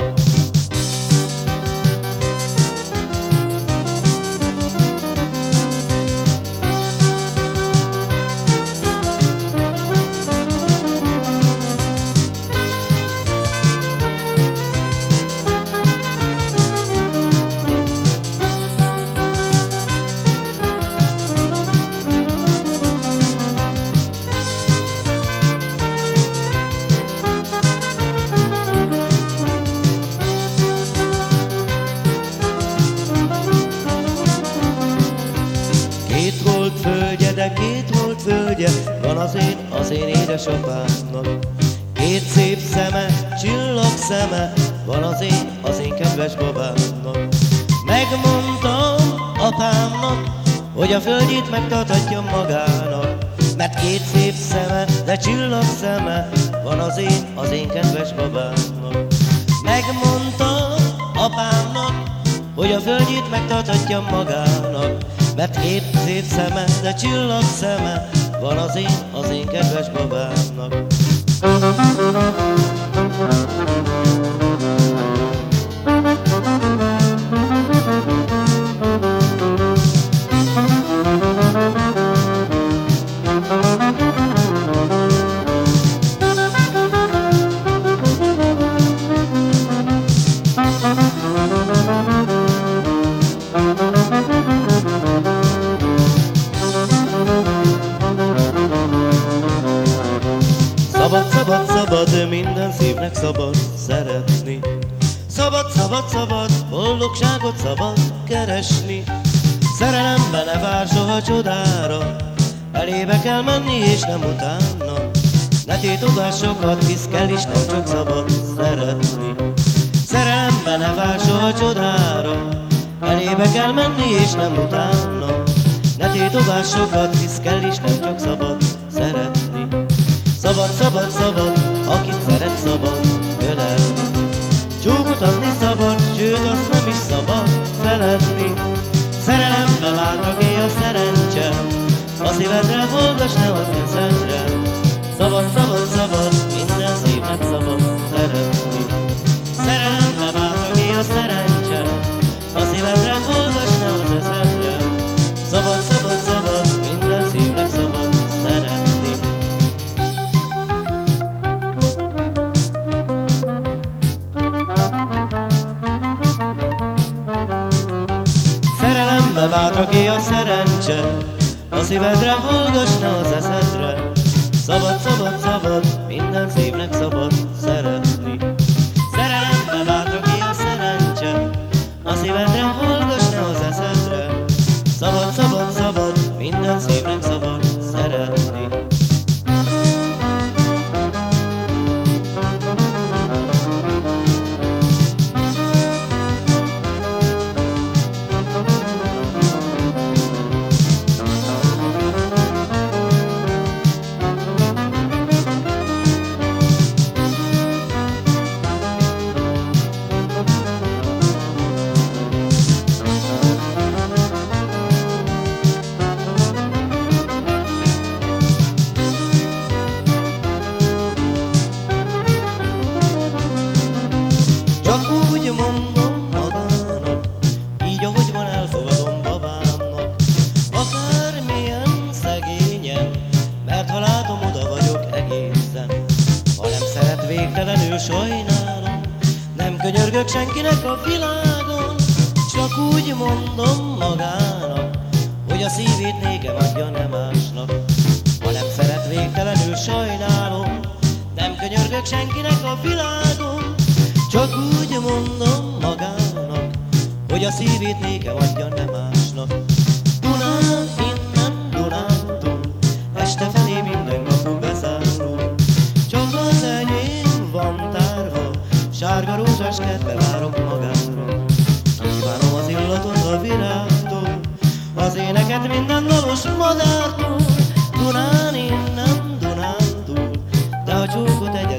world. édesapámnak. Két szép szeme, csillag szeme, van az én, az én kedves babámnak. Megmondtam apámnak, hogy a földjét megtarthatja magának. Mert két szép szeme, de csillag szeme, van az én, az én kedves babámnak. Megmondtam apámnak, hogy a földjét megtarthatja magának. Mert két szép szeme, de csillag szeme, van az én, az én kedves babámnak. sem utána. Neki tudásokat hisz kell, és nem csak szabad szeretni. Szerelemben ne vásol csodára, elébe kell menni, és nem utána. Neki tudásokat hisz kell, és nem csak szabad szeretni. Szabad, szabad, szabad, akit szeret, szabad ölelni. Csúmutazni szabad, sőt azt nem is szabad szeretni. Szerelembe vágnak él a szerencse, a szívedre forgas, ne az de a csókot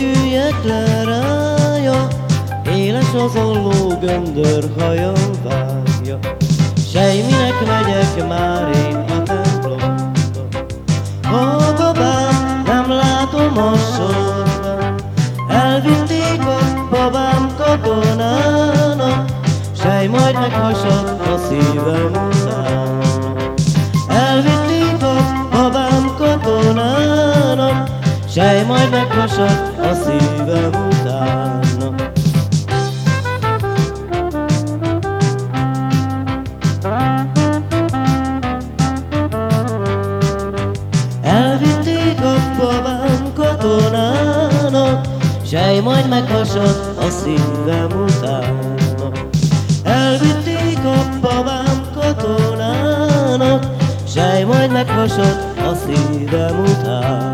hogy üljek le rája, Éles az olló göndör hajam vágja. Sejminek megyek már én a templomba, a babám nem látom a sorban, elvitték a babám katonának, sej majd meghasad a szívem utána. Elvitték a babám katonának, sej majd meghasad a szívem utána. Elvitték a babám katonának, Sej majd meghasad a szívem utána. Elvitték a babám katonának, Sej majd meghasad a szívem utána.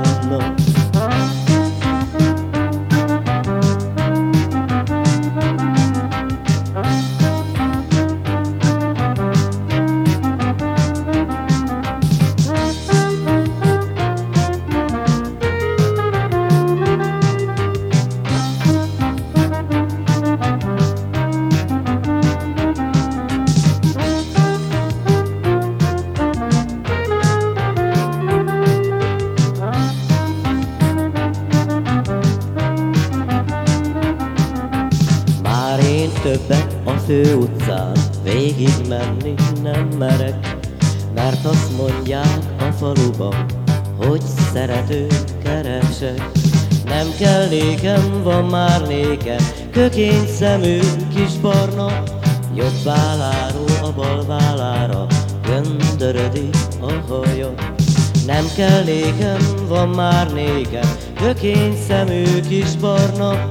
Kökény szemű kis barna, jobb válláról a bal vállára, göndörödik a haja. Nem kell nékem, van már nékem, kökény szemű kis barna,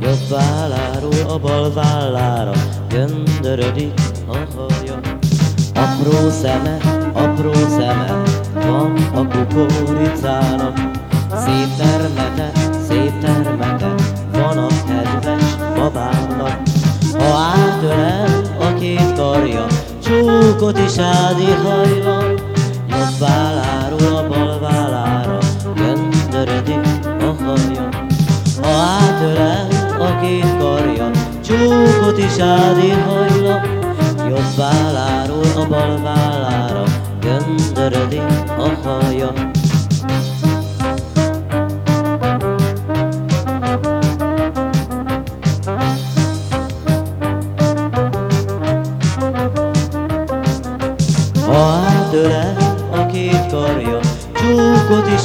Jobb válláról a bal vállára göndörödik a haja. Apró szeme, apró szeme van a kukoricának. Szép termete, szép termete babának. Ha átölel a két karja, csókot is ádi hajlan. Jobb válláról a bal vállára göndörödik a haja. Ha átölel a két karja, csókot is ádi hajla, jobb válláról a bal vállára, göndörödik a haja.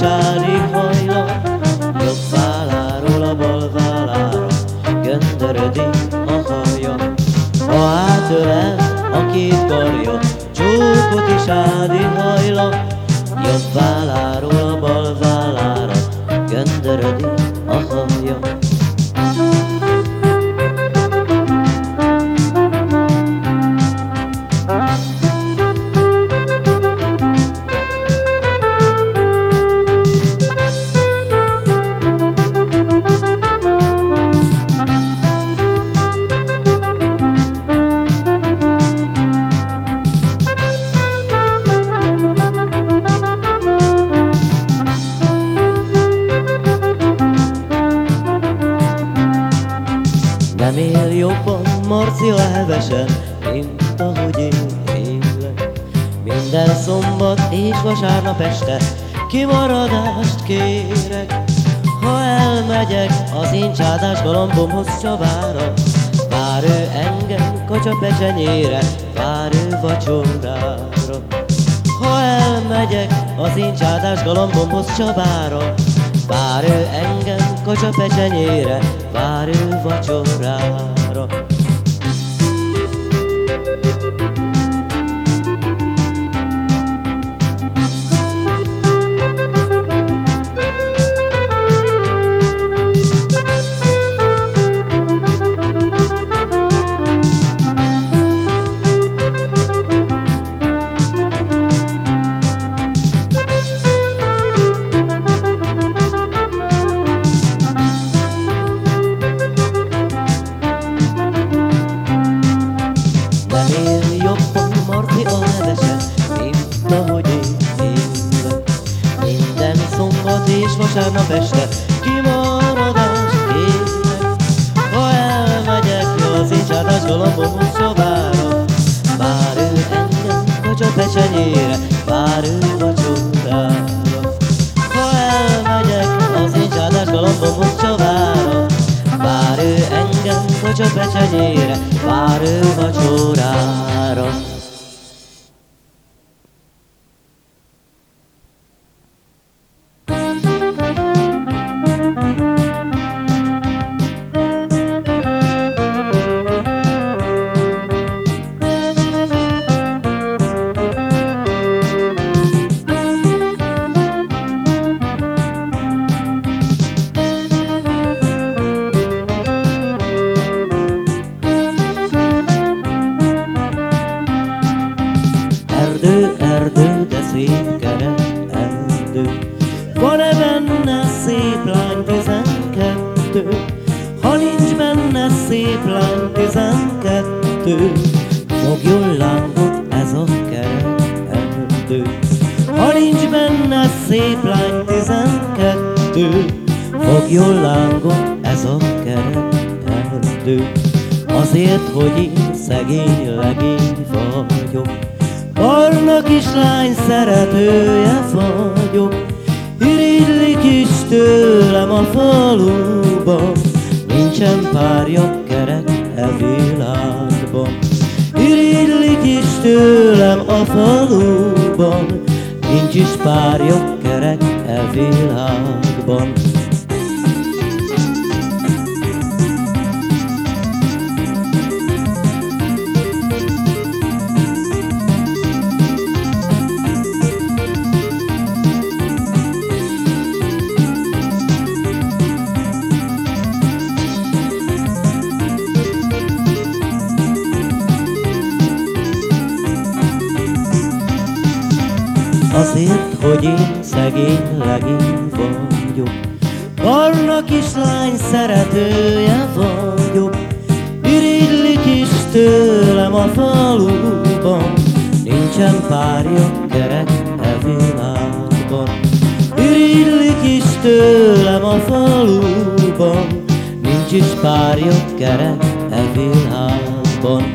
Csókot vacsorára. Ha elmegyek az én csádás galambomhoz Csabára, vár ő engem kacsa pecsenyére, vár ő vacsorára. Kacsa pecsenyére, vár ő vacsorára. A faluban, nincsen párja kerek e világban. Irigylik is tőlem a faluban, nincs is párja kerek e világban. Hogy én szegény legény vagyok. Barna kislány szeretője vagyok. Irigylik is tőlem a faluban. Nincsen párja kerek e világban. Irigylik is tőlem a faluban. Nincs is párja kerek e világban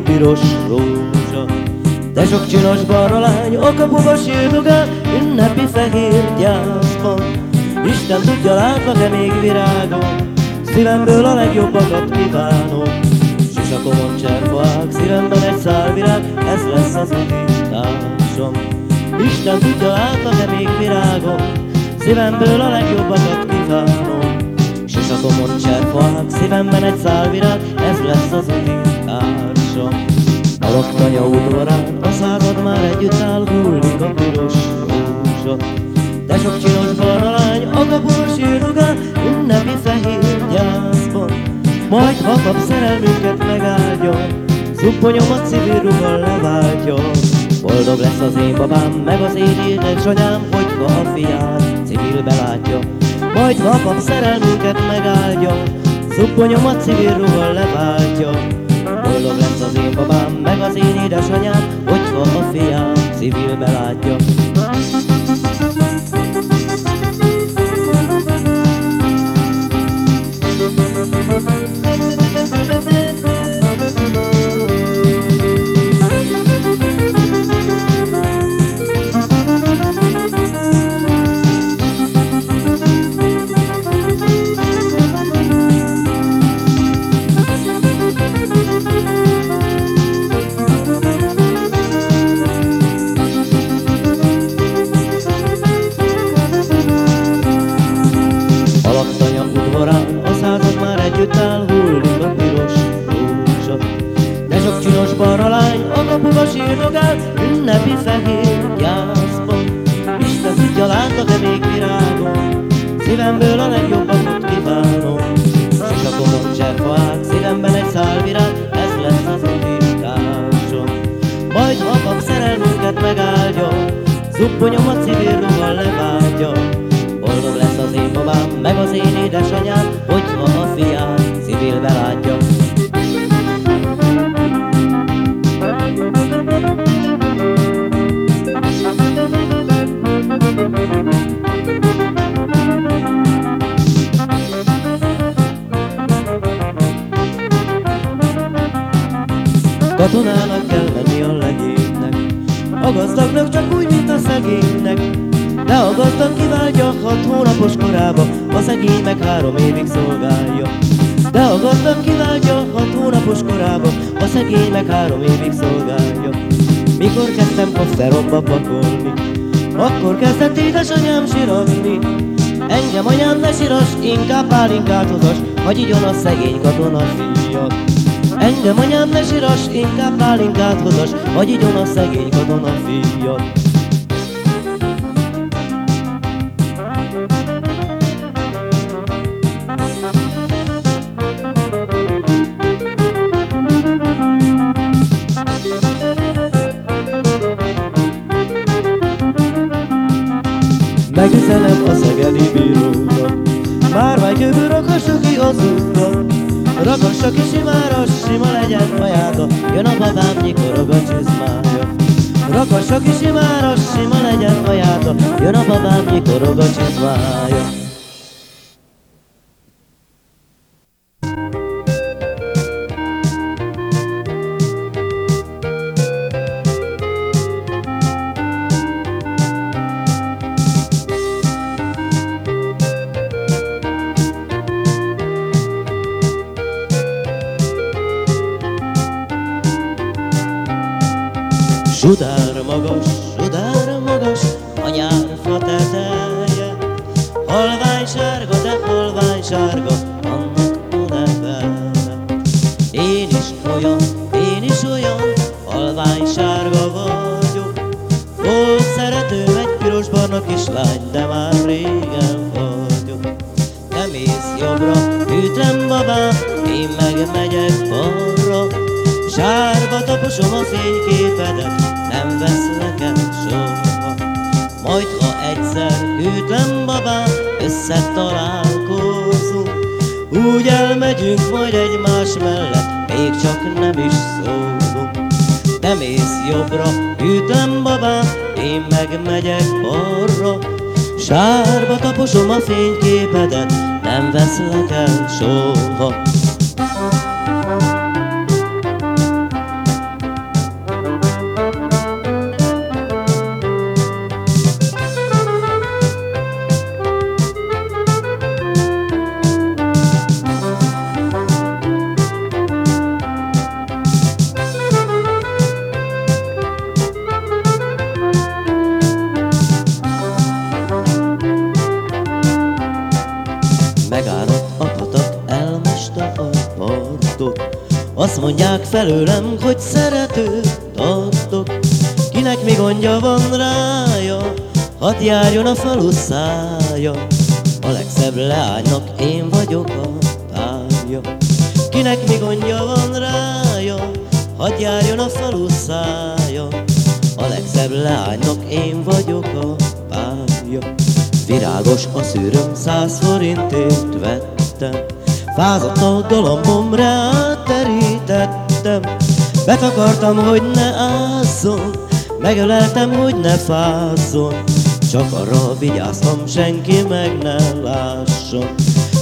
a piros rózsa. De sok csinos barna lány a kapuba sírdogál, ünnepi fehér gyászban. Isten tudja, látlak-e még virágon, szívemből a legjobbakat kívánom. Sisakomon cserfák, szívemben egy szál virág, ez lesz az újításom. Isten tudja, látlak-e még virágon, szívemből a legjobbakat kívánom. Sisakomon cserfák, szívemben egy szál virág, ez lesz az újításom. A laktanya udvarán a század már együtt áll, hullik a piros rózsa. De sok csinos barna lány a kapura sírdogál, ünnepi fehér gyászban. Majd ha kap szerelmünket megáldja, szupponyomat civil ruhal leváltja. Boldog lesz az én babám, meg az én édesanyám, hogyha a fiát civilbe látja. Majd ha kap szerelmünket megáldja, szupponyomat civil ruhal leváltja. Boldog lesz az én babám, meg az én édesanyám, hogyha a fiát civilbe látja. A kapuba sírdogál, ünnepi fehér gyászban. Isten tudja, látlak-e még virágon, szívemből a legjobbakat kívánom. Sisakomon cserfák, szívemben egy szál virág, ez lesz az újításom. Majd ha kap szerelmünket megáldja, szupponyomat civil ruhal leváltja. Boldog lesz az én babám, meg az én édesanyám, hogyha a fiát civilbe látja. Katonának kell lenni a legénynek, a gazdagnak csak úgy, mint a szegénynek. De a gazdag kiváltja hat hónapos korába, a szegény meg három évig szolgálja. De a gazdag kiváltja hat hónapos korába, a szegény meg három évig szolgálja. Mikor kezdtem kofferomba pakolni, akkor kezdett édesanyám siragni. Engem anyám ne siras, inkább pálinkát hozas, hagy igyon a szegény katona fiat. Engem anyám ne siras, inkább pálinkát hozas, hagy igyon a szegény katona fiat. Jön a babám, nyikorog a csizmája Rakassa ki simára, sima legyen majáta Jön a babám, nyikorog a csizmája Halvány sárga, de halvány sárga, annak unepele. Én is olyan, én is olyan, halvány sárga vagyok. Volt szeretőm egy piros-barna kislány, de már régen vagyok. Te mész jobbra, ütem babám, én meg megyek balra. Sárba taposom a fényképedet, nem veszlek el soha. Majd ha egyszer hűtlen babám, összetalálkozunk, úgy elmegyünk majd egymás mellett, még csak nem is szólunk. Te mész jobbra, hűtlen babám, én meg megyek balra. Sárba taposom a fényképedet, nem veszlek el soha. Azt mondják felőlem, hogy szeretőt adok Kinek mi gondja van rája Hadd járjon a falu szája. A legszebb leánynak én vagyok a párja. Kinek mi gondja van rája Hadd járjon a falu szája. A legszebb leánynak én vagyok a párja. Virágos a szűröm, száz forintért vettem. Fázott a galambom, terítettem Betakartam, hogy ne ázzon Megöleltem, hogy ne fázzon. Csak arra vigyáztam, senki meg ne lásson.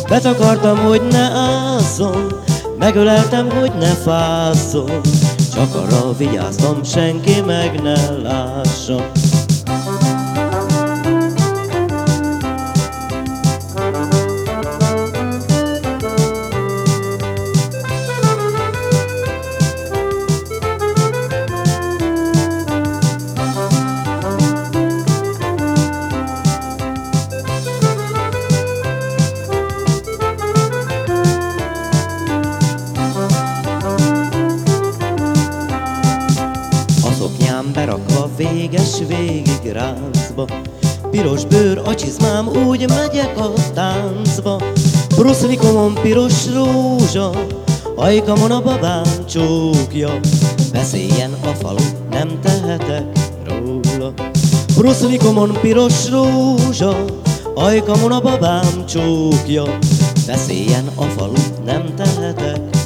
Betakartam, hogy ne ázzon Megöleltem, hogy ne fázzon. Csak arra vigyáztam, senki meg ne lásson Piros bőr a csizmám, úgy megyek a táncba. Bruszlikomon piros rózsa Ajkamon a babám csókja. Beszéljen a falu, nem tehetek róla. Bruszlikomon piros rózsa Ajkamon a babám csókja. Beszéljen a falu, nem tehetek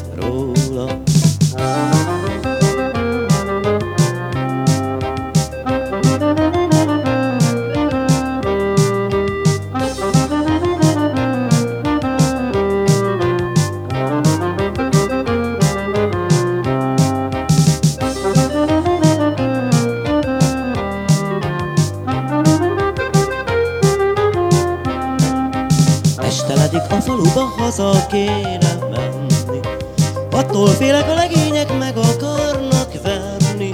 Esteledik a faluba, haza kéne menni. Attól félek a legények meg akarnak venni.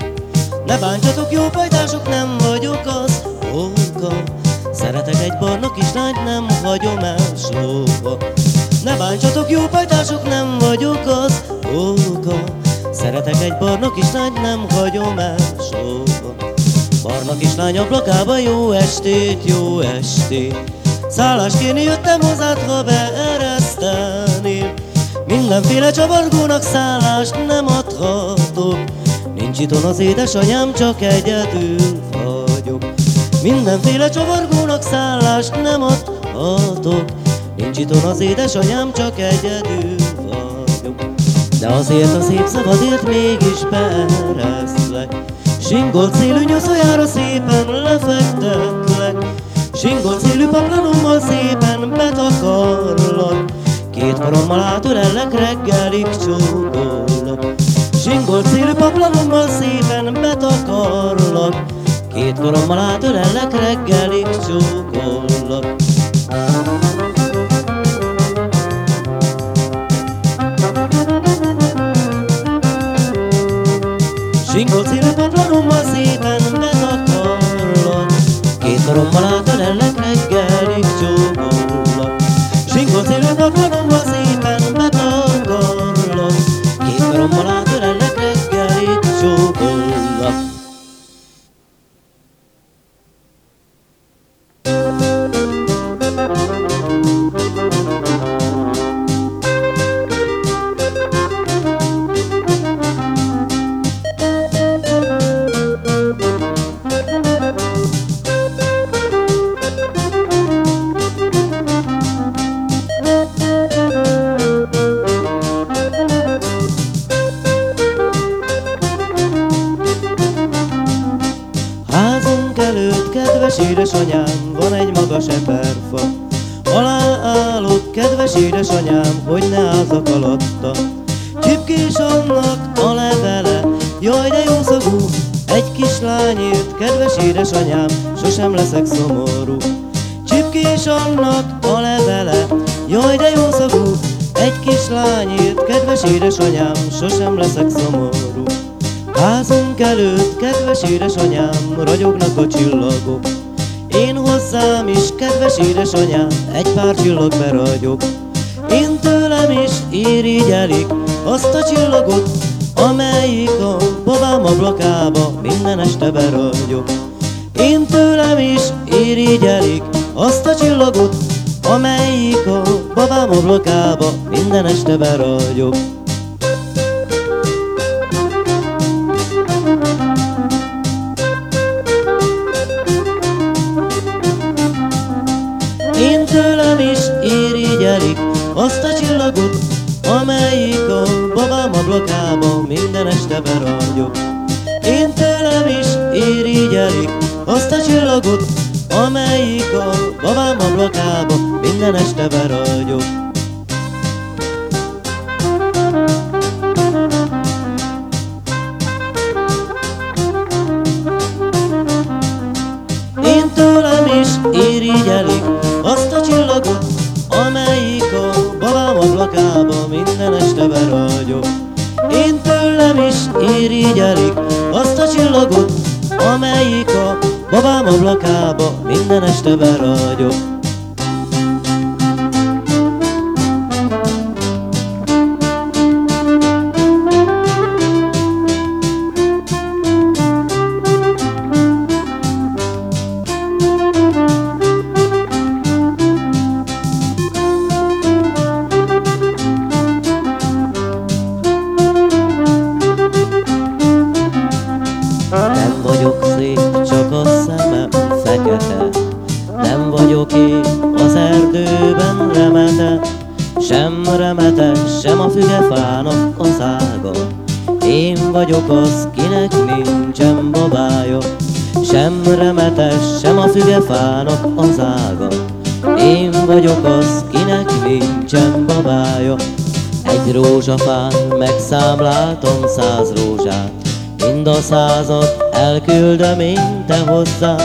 Ne bántsatok jó pajtások, nem vagyok az oka. Szeretek egy barna kislányt, nem hagyom el soha Ne bántsatok jó pajtások, nem vagyok az oka. Szeretek egy barna kislányt, nem hagyom el soha Barna kislány ablakába jó estét, jó estét Szállásként jöttem hozzád, ha beeresztenél Mindenféle csavargónak szállást nem adhatok. Nincs itthon az édesanyám, csak egyedül vagyok. Mindenféle csavargónak szállást nem adhatok. Nincs itthon az édesanyám, csak egyedül vagyok. De azért a szép szavadért mégis beereszlek Singolt szélű nyoszajára szépen lefektetlek Singolt szélű paplanommal szépen betakarlak. Két karommal átölellek, reggelig csókolok. Singolt szélű paplanommal szépen betakarlak. Két karommal átölellek, reggelig csókolok. Singolt szélű paplanommal szépen betakarlak. Két karommal Csipkés annak a levele, jaj de jó szagú, egy kislányért, kedves édesanyám, sosem leszek szomorú. Csipkés annak a levele, jaj de jó szagú, egy kislányért, kedves édesanyám, sosem leszek szomorú. Házunk előtt, kedves édesanyám, ragyognak a csillagok. Én hozzám is, kedves édesanyám, egy pár csillag beragyog. Én tőlem is irigyelik azt a csillagot, amelyik a babám ablakába minden este beragyog. Én tőlem is irigyelik azt a csillagot, amelyik a babám ablakába minden este beragyog. Én tőlem is irigyelik azt a csillagot, amelyik ablakába minden este beragyog. Én tőlem is irigyelik azt a csillagot, amelyik a babám ablakába minden este beragyog. Irigyelik azt a csillagot, amelyik a babám ablakába minden este beragyog. Sem remete, sem a fügefának az ága. Én vagyok az, kinek nincsen babája. Egy rózsafán megszámláltam száz rózsát. Mind a százat elküldöm én te hozzá.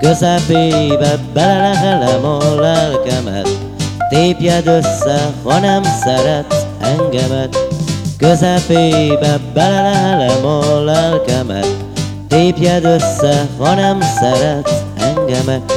Közepébe belelehelem a lelkemet. Tépjed össze, ha nem szeretsz engemet. Közepébe belelehelem a lelkemet Tépjed össze, ha nem szeretsz engemet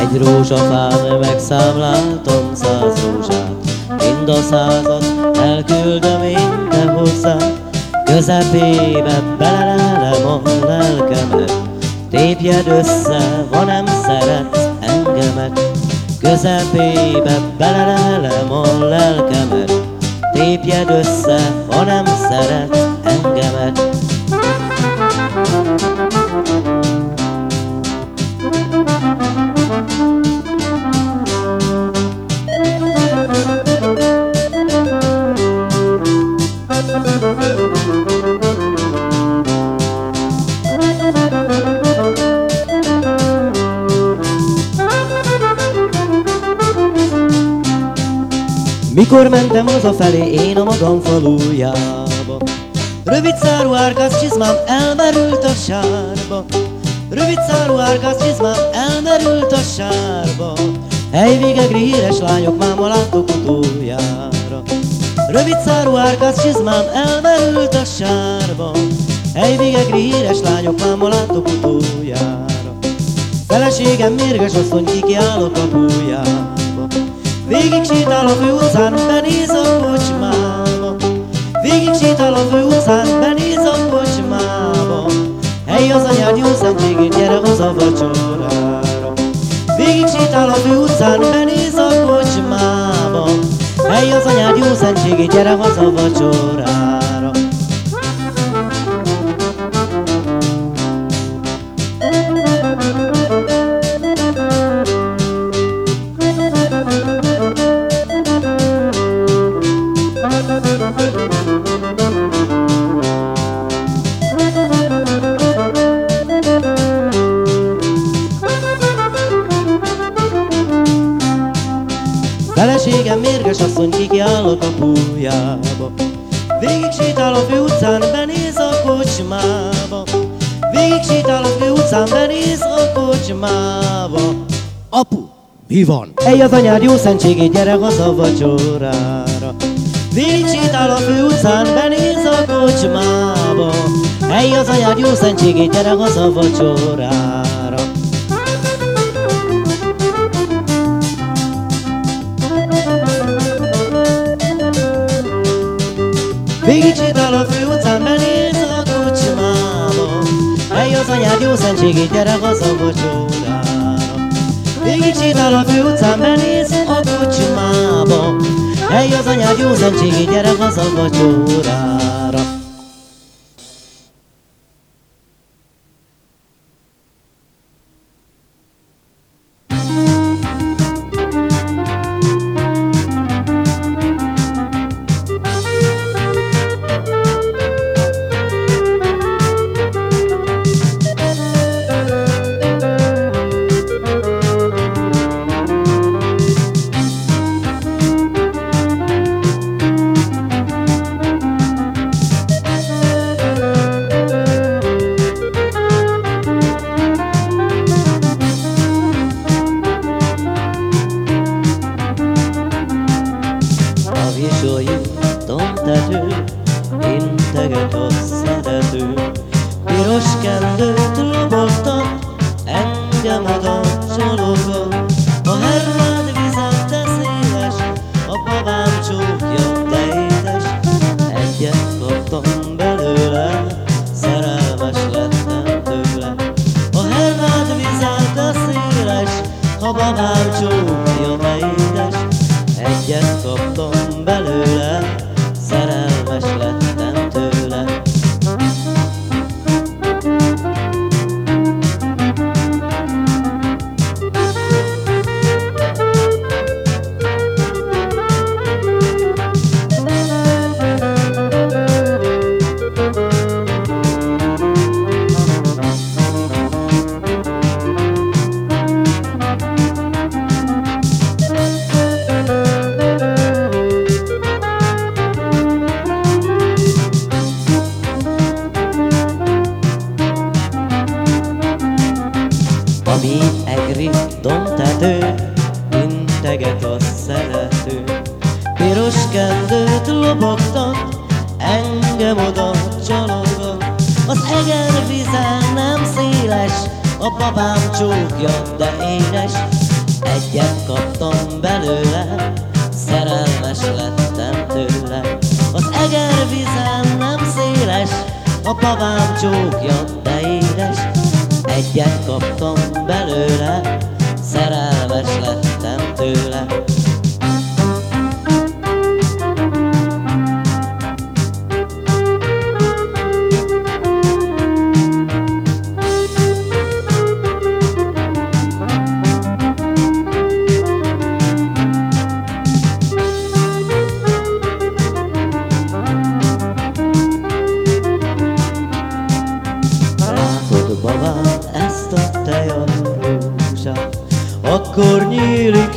Egy rózsafán megszámláltam száz rózsát. Mind a százat elküldöm én te hozzá. Közepébe belelelem a lelkemet. Tépjed össze, ha nem szeretsz engemet. Közepébe belelelem a lelkemet. Tépjed össze, ha nem szeretsz engemet Mikor mentem hazafelé én a magam falujába. Rövid szárú árkász csizmám elmerült a sárba. Rövid szárú árkász csizmám elmerült a sárba. Helyvégegri híres lányok máma látok utoljára. Rövid szárú árkász csizmám elmerült a sárba. Helyvégegri híres lányok máma látok utoljára. Feleségem mérges asszony kikiáll a kapujába Végig sétál a fő utcán, benéz a kocsmába. Végig sétál a fő utcán, benéz a kocsmába. Hely az anyád jó szentségén, gyere haza vacsorára. Végig sétál a fő utcán, benéz a kocsmába. Hely az anyád jó szentségén, gyere haza vacsorára Ej az anyád jó szentségét, gyere haza vacsorára. Végig sétál a fő utcán, benéz a kocsmába. Ej az anyád jó szentségét, gyere haza vacsorára. Végig sétál a fő utcán, benéz a kocsmába. Ej az anyád jó szentségét, gyere haza vacsorára. Végig sétál a fő utcán, benéz a kocsmába. Ej az anyád jó szentségét, gyere haza vacsorára. Engem oda Az eger vize nem széles, a babám csókja, de édes. Egyet kaptam belőle, szerelmes lettem tőle. Az eger vize nem széles, a babám csókja, de édes. Egyet kaptam belőle, szerelmes lettem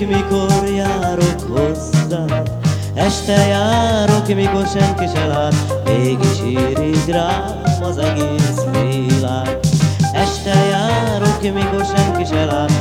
mikor járok hozzád. Este járok, mikor senki se lát, mégis írik rám az egész világ. Este járok, mikor senki se lát,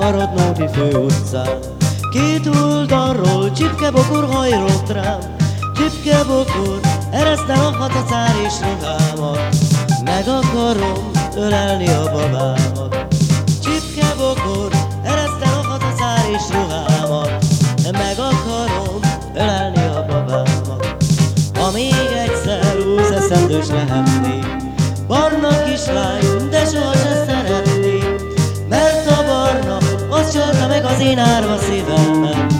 a Radnóti főutcán Két oldalról csipkebokor hajlott rám Csipkebokor ereszte a hatacár és ruhámat. Meg akarom ölelni a babámat. Csipkebokor ereszte a hatacár és ruhámat. Meg akarom ölelni a babámat. Ha még egyszer húsz eszendős lehetnék Barna kislány, de sohasem az csalta meg az én árva szívemet